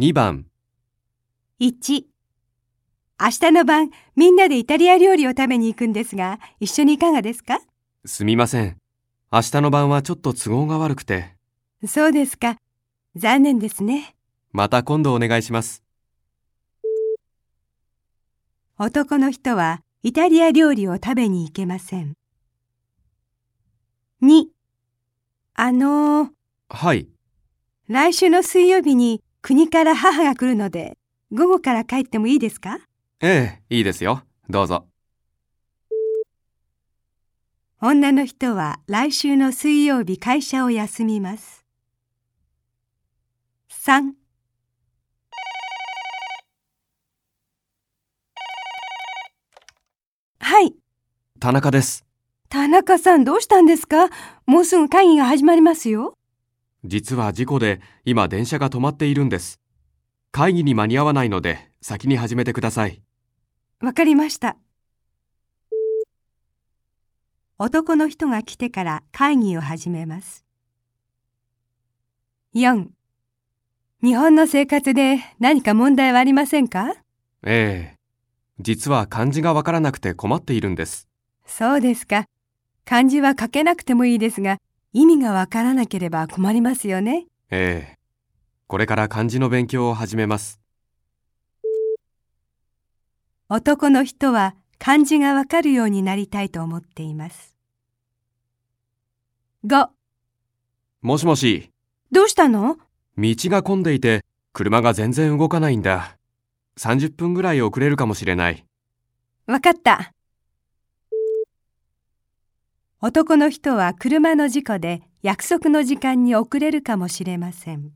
2番、1明日の晩みんなでイタリア料理を食べに行くんですが一緒にいかがですか？すみません。明日の晩はちょっと都合が悪くて、そうですか。残念ですね。また今度お願いします。男の人はイタリア料理を食べに行けません。2あのはい、来週の水曜日に国から母が来るので午後から帰ってもいいですか？ええ、いいですよ。どうぞ。女の人は来週の水曜日会社を休みます。3はい、田中です。田中さんどうしたんですか？もうすぐ会議が始まりますよ。実は事故で今電車が止まっているんです。会議に間に合わないので先に始めてください。わかりました。男の人が来てから会議を始めます。4日本の生活で何か問題はありませんか？ええ、実は漢字がわからなくて困っているんです。そうですか。漢字は書けなくてもいいですが、意味がわからなければ困りますよね。ええ、これから漢字の勉強を始めます。男の人は漢字がわかるようになりたいと思っています。5もしもし、どうしたの？道が混んでいて車が全然動かないんだ。30分ぐらい遅れるかもしれない。わかった。男の人は車の事故で約束の時間に遅れるかもしれません。